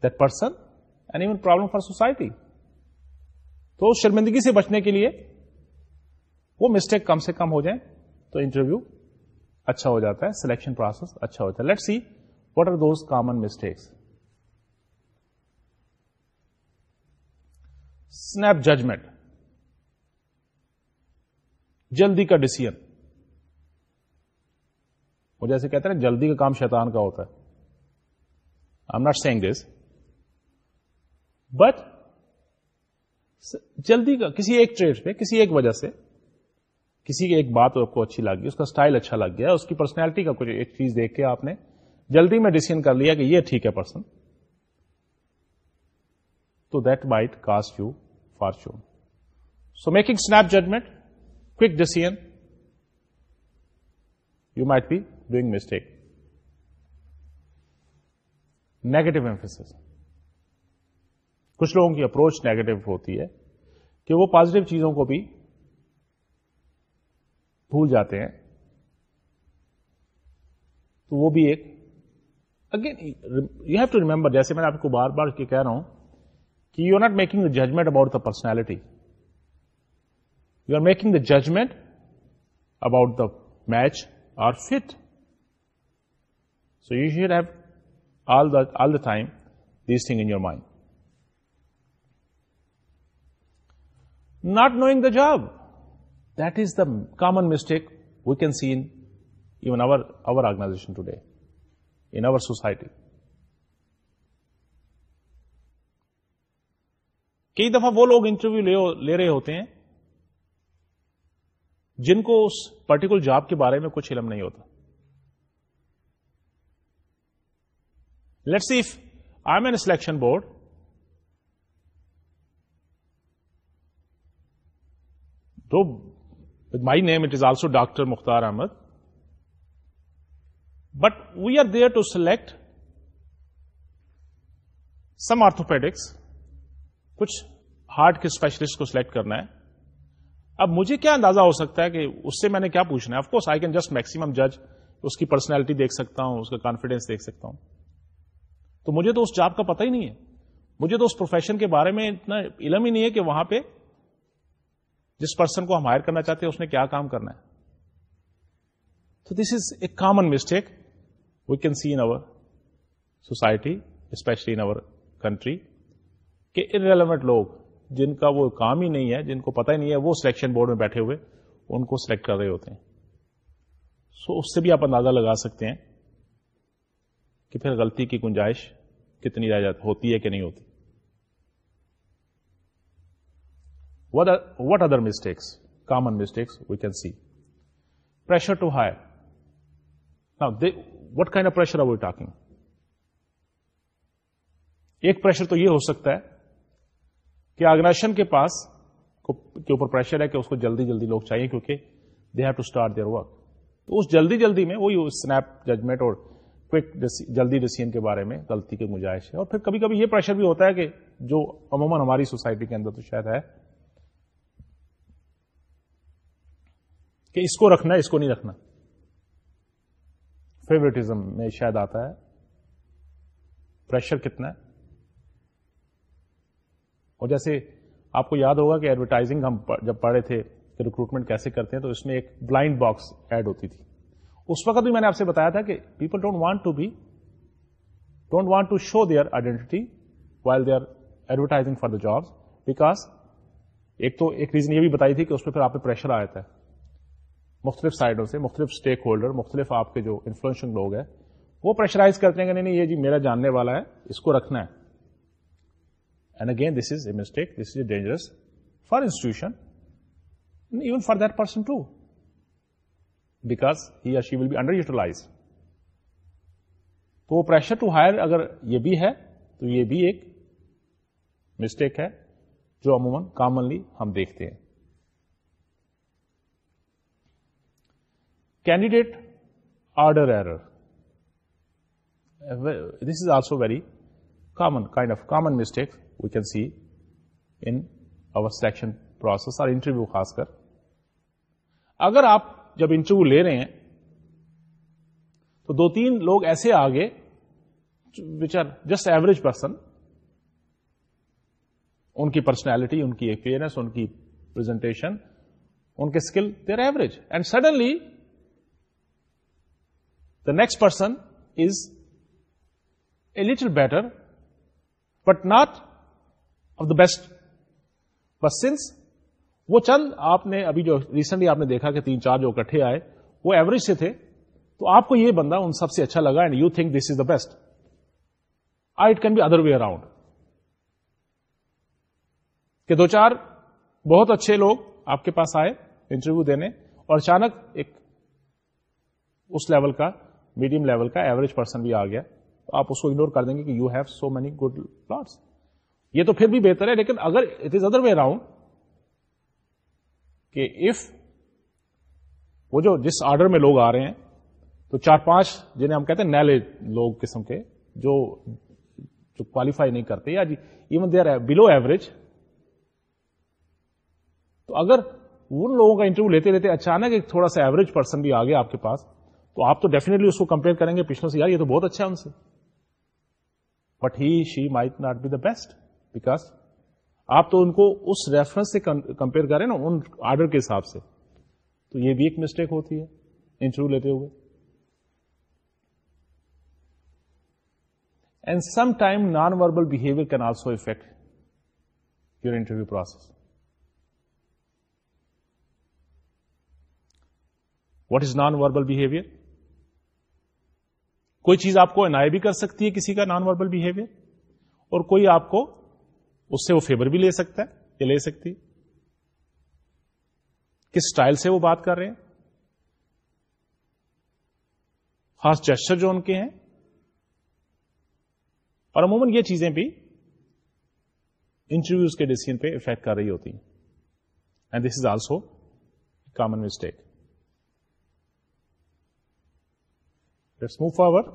that person and even problem for society تو شرمندگی سے بچنے کے لیے وہ مسٹیک کم سے کم ہو جائیں تو انٹرویو اچھا ہو جاتا ہے سلیکشن پروسیس اچھا ہوتا ہے let see are those common mistakes snap judgment جلدی کا ڈسیزن وہ جیسے کہتے ہیں جلدی کا کام شیطان کا ہوتا ہے I not saying this but جلدی کا کسی ایک ٹریڈ پہ کسی ایک وجہ سے کسی ایک بات آپ کو اچھی لگ گئی اس کا اسٹائل اچھا لگ گیا اس کی پرسنالٹی کا کچھ ایک چیز دیکھ کے آپ نے جلدی میں ڈسیزن کر لیا کہ یہ ٹھیک ہے پرسن تو that might cost you for making snap judgment quick decision you might be doing mistake negative emphasis کچھ لوگوں کی اپروچ نیگیٹو ہوتی ہے کہ وہ پازیٹو چیزوں کو بھی بھول جاتے ہیں تو وہ بھی ایک again you have to remember جیسے میں آپ کو بار بار کہہ رہا ہوں کہ you are not making the judgment about the personality you are making the judgment about the match or fit so you should have all the all the time this thing in your mind not knowing the job that is the common mistake we can see in even our our organization today our society کئی دفعہ وہ لوگ interview لے رہے ہوتے ہیں جن کو اس پرٹیکولر جاب کے بارے میں کچھ علم نہیں ہوتا let's if I mean selection board do my name it is also doctor Mukhtar Ahmad but we are there to select some orthopaedics کچھ ہارٹ کے اسپیشلسٹ کو سلیکٹ کرنا ہے اب مجھے کیا اندازہ ہو سکتا ہے کہ اس سے میں نے کیا پوچھنا ہے of course I can just maximum جج اس کی پرسنالٹی دیکھ سکتا ہوں اس کا کانفیڈینس دیکھ سکتا ہوں تو مجھے تو اس جاب کا پتہ ہی نہیں ہے مجھے تو اس پروفیشن کے بارے میں اتنا علم ہی نہیں ہے کہ وہاں پہ جس پرسن کو ہم ہائر کرنا چاہتے ہیں اس نے کیا کام کرنا ہے تو this is a common mistake can see in society especially in in country country, in irrelevant لوگ جن کا وہ کام ہی نہیں ہے جن کو پتا ہی نہیں ہے وہ سلیکشن بورڈ میں بیٹھے ہوئے ان کو سلیکٹ کر رہے ہوتے ہیں سو so, اس سے بھی آپ اندازہ لگا سکتے ہیں کہ پھر غلطی کی گنجائش کتنی رہ جاتی ہوتی ہے کہ نہیں ہوتی what other mistakes common mistakes we can see pressure to higher what kind اشر اے ٹاکنگ ایک پریشر تو یہ ہو سکتا ہے کہ آگنیشن کے پاس کے اوپر پریشر ہے کہ اس کو جلدی جلدی لوگ چاہیے کیونکہ they have to start their work تو اس جلدی جلدی میں وہی اسنیپ ججمنٹ اور کوکی جلدی ڈسیزن کے بارے میں غلطی کی گنجائش ہے اور پھر کبھی کبھی یہ پریشر بھی ہوتا ہے کہ جو عموماً ہماری سوسائٹی کے اندر تو شاید ہے کہ اس کو رکھنا اس کو نہیں رکھنا میں شاید آتا ہے پریشر کتنا ہے اور جیسے آپ کو یاد ہوگا کہ ایڈورٹائزنگ ہم جب پڑھے تھے کہ ریکروٹمنٹ کیسے کرتے ہیں تو اس میں ایک بلائنڈ باکس ایڈ ہوتی تھی اس وقت بھی میں نے آپ سے بتایا تھا کہ people don't want to be don't want to show their identity while they are advertising for the job because ایک تو ایک ریزن یہ بھی بتائی تھی کہ اس پہ پھر آپ پہ پریشر آیا تھا مختلف سائڈوں سے مختلف اسٹیک ہولڈر مختلف آپ کے جو انفلوئنشن لوگ ہیں وہ پریشرائز کرتے ہیں کہ نہیں نہیں یہ جی میرا جاننے والا ہے اس کو رکھنا ہے and again this is a mistake this is a dangerous for institution even for that person too because he or she will be under utilize تو وہ پریشر ٹو ہائر اگر یہ بھی ہے تو یہ بھی ایک مسٹیک ہے جو عموماً کامنلی ہم دیکھتے ہیں candidate order error this is also very common kind of common mistake we can see in selection process اور انٹرویو خاص کر اگر آپ جب انٹرویو لے رہے ہیں تو دو تین لوگ ایسے آگے which are just average person ان کی پرسنالٹی ان کی اکیئرنس ان کی پرزنٹیشن ان کے skill they're average and suddenly next person is a little better but not of the best but since وہ چند آپ نے ابھی جو ریسنٹلی آپ نے دیکھا کہ تین چار جو اکٹھے آئے وہ ایوریج سے تھے تو آپ کو یہ بندہ ان سب سے اچھا لگا and you think this is the best I it can be other way around کہ دو چار بہت اچھے لوگ آپ کے پاس آئے انٹرویو دینے اور اچانک ایک اس لیول کا میڈیم لیول کا ایوریج پرسن بھی آ گیا تو آپ اس کو اگنور کر دیں گے کہ you have so many good plots یہ تو پھر بھی بہتر ہے لیکن اگر اٹ از ادر وے کہ اف وہ جو جس آرڈر میں لوگ آ رہے ہیں تو چار پانچ جنہیں ہم کہتے ہیں نیلے لوگ قسم کے جو جو کوالیفائی نہیں کرتے یا even they are below average تو اگر ان لوگوں کا انٹرویو لیتے لیتے اچانک ایک تھوڑا سا ایوریج پرسن بھی آ گیا آپ کے پاس تو آپ تو ڈیفینیٹلی اس کو کمپیئر کریں گے پچھلوں سے یار یہ تو بہت اچھا ہے ان سے but he she might not be the best because آپ تو ان کو اس ریفرنس سے کمپیئر کریں نا ان آرڈر کے حساب سے تو یہ بھی ایک مسٹیک ہوتی ہے انٹرویو لیتے ہوئے and some time non verbal behaviour can also affect your interview process what is non verbal behaviour کوئی چیز آپ کو انائے بھی کر سکتی ہے کسی کا نان وربل بہیویئر اور کوئی آپ کو اس سے وہ فیور بھی لے سکتا ہے یا لے سکتی کس سٹائل سے وہ بات کر رہے ہیں خاص چیسچر جو ان کے ہیں اور عموماً یہ چیزیں بھی انٹرویوز کے ڈیسیزن پہ افیکٹ کر رہی ہوتی ہیں and this is also common mistake مووک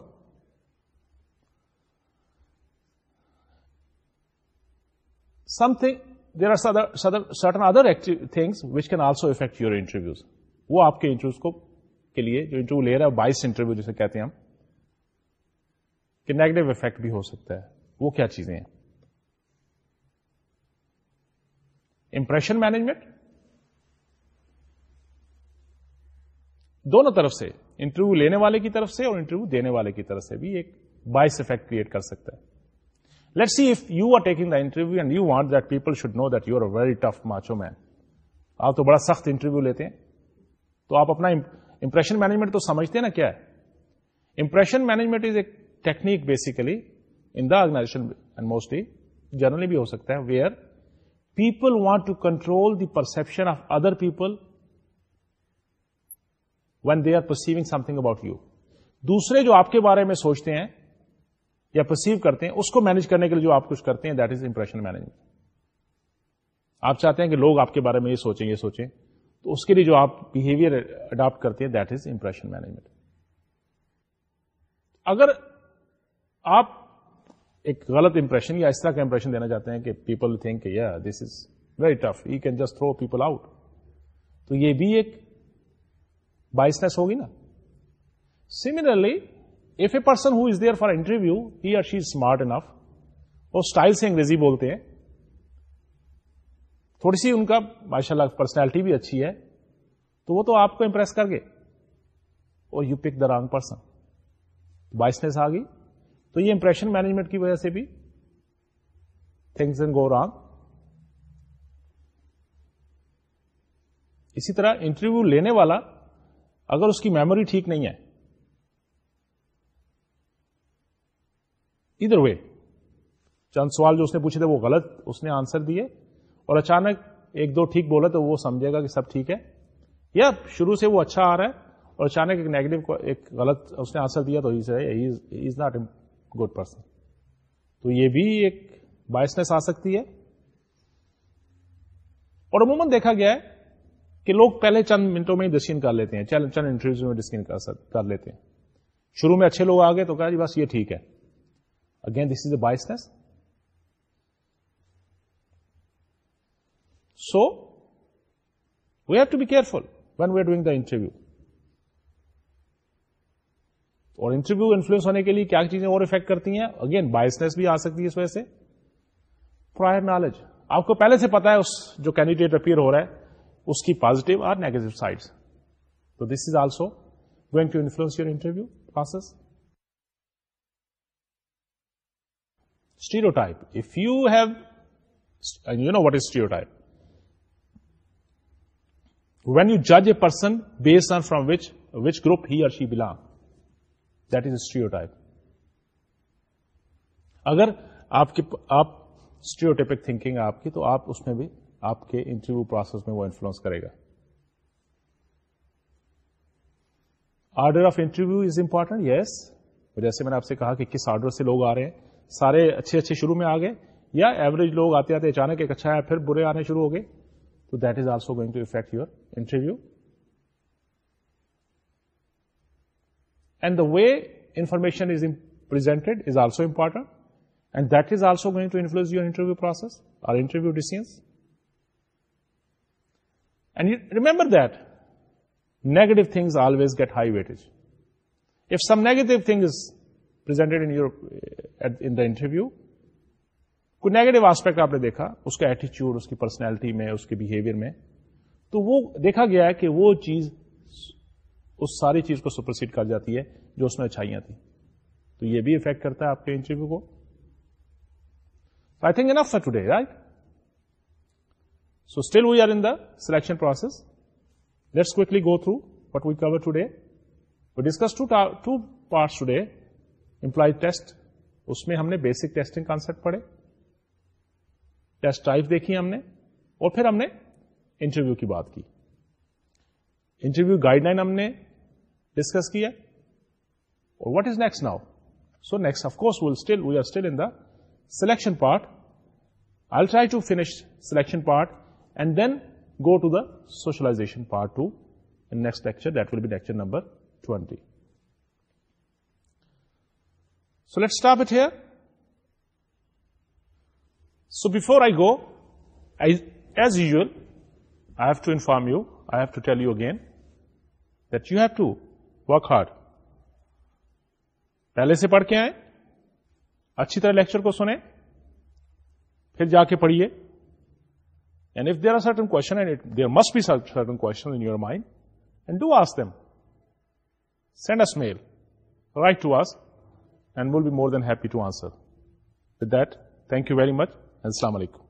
something there are other certain other active things which can also affect your interviews وہ آپ کے انٹرویوز کو کے لیے جو انٹرویو لے رہا ہے بائیس انٹرویو جسے کہتے ہیں ہم کہ نیگیٹو افیکٹ بھی ہو سکتا ہے وہ کیا چیزیں ہیں امپریشن مینجمنٹ دونوں طرف سے انٹرویو لینے والے کی طرف سے اور انٹرویو دینے والے کی طرف سے بھی ایک بائس افیکٹ کریٹ کر سکتا ہے let see if you you you are taking the interview and want that that people should know very tough macho man آپ تو بڑا سخت انٹرویو لیتے ہیں تو آپ اپنا امپریشن مینجمنٹ تو سمجھتے ہیں نا کیا ہے impression management is a technique basically in the organization and mostly generally بھی ہو سکتا ہے where people want to control the perception of other people when perceiving some about about دوسرے جو آپ کے بارے میں سوچتے ہیں یا پرسیو کرتے ہیں اس کو مینج کرنے کے لیے جو آپ کچھ کرتے ہیں دیٹ از امپریشن مینجمنٹ آپ چاہتے ہیں کہ لوگ آپ کے بارے میں یہ سوچیں یہ سوچیں تو اس کے لیے جو آپ بہیویئر اڈاپٹ کرتے ہیں دیٹ از امپریشن مینجمنٹ اگر آپ ایک غلط امپریشن یا اس طرح کا امپریشن دینا چاہتے ہیں کہ پیپل تھنک یا this is very tough you can just throw people out تو یہ بھی ایک بائسنس ہوگی نا similarly if a person is there for interview he or she smart enough اور اسٹائل سے انگریزی بولتے ہیں تھوڑی سی ان کا ماشاء اللہ پرسنالٹی بھی اچھی ہے تو وہ تو آپ کو امپریس کر گئے اور you pick the wrong person biasness آ گئی تو یہ امپریشن مینجمنٹ کی وجہ سے بھی تھنگس اینڈ گو رانگ اسی طرح انٹرویو لینے والا اگر اس کی میموری ٹھیک نہیں ہے ادھر وے چند سوال جو اس نے پوچھے تھے وہ غلط اس نے آنسر دیے اور اچانک ایک دو ٹھیک بولا تو وہ سمجھے گا کہ سب ٹھیک ہے یا شروع سے وہ اچھا آ رہا ہے اور اچانک ایک نیگیٹو کو ایک غلط اس نے آنسر دیا تو is not a good person تو یہ بھی ایک بائسنس آ سکتی ہے اور عموماً دیکھا گیا ہے کہ لوگ پہلے چند منٹوں میں ڈسکن کر لیتے ہیں چند انٹرویوز میں ڈسکن کر لیتے ہیں شروع میں اچھے لوگ آ گئے تو کہا جی بس یہ ٹھیک ہے again this is a biasness so we have to be careful when we are doing the interview اور انٹرویو انفلوئنس ہونے کے لیے کیا چیزیں اور افیکٹ کرتی ہیں اگین بائسنس بھی آ سکتی ہے اس وجہ سے پرائر نالج آپ کو پہلے سے پتا ہے اس جو کینڈیڈیٹ اپیئر ہو رہا ہے اس کی پازیٹو اور نیگیٹو سائڈس تو this is also going to influence your interview process stereotype if you have you know what is stereotype when you جج a person base on from which which group he اور she belong that is stereotype اگر آپ کے آپ اسٹریوٹیپک thinking آپ کی تو آپ اس میں بھی آپ کے انٹرویو پروسیس میں وہ انفلوئنس کرے گا order of interview is important yes جیسے میں نے آپ سے کہا کہ کس آرڈر سے لوگ آ رہے ہیں سارے اچھے اچھے شروع میں آ گئے یا ایوریج لوگ آتے آتے اچانک ایک اچھا ہے پھر برے آنے شروع ہو گئے تو that is also going to affect your interview and the way information is is also important and that is also going to influence your interview process or interview decides remember that negative things always get high is presented some negative eh, at, in your interview کوئی negative aspect آپ نے دیکھا اس کا ایٹیچیوڈ اس کی personality میں اس کے بہیویئر میں تو وہ دیکھا گیا ہے کہ وہ چیز اس ساری چیز کو سپرسیڈ کر جاتی ہے جو اس میں اچھائیاں تھیں تو یہ بھی افیکٹ کرتا ہے آپ کے انٹرویو کو I think enough for today right so still we are in the selection process late quickly go through but we cover today discuss two parts employee test اس میں ہم نے بیسک ٹیسٹنگ کانسپٹ پڑھے test type دیکھی ہم نے اور پھر ہم نے انٹرویو کی بات کی انٹرویو گائڈ لائن ہم نے ڈسکس کیا اور what is next now so next of course will still we are still in the selection part I try to finish selection part and then go to the socialization part to next lecture that will بیچر number twenty so let start it here so before I go as usual I have to inform you I have to tell you again that you have to work hard پہلے سے پڑھ کے آئے اچھی طرح lecture کو سنیں پھر جا کے پڑھیے and if there are certain Q must be sure certain Q in your mind and do ask them send a smile right to us and will be more than happy to answer with that thank you very much اینڈ السلام علیکم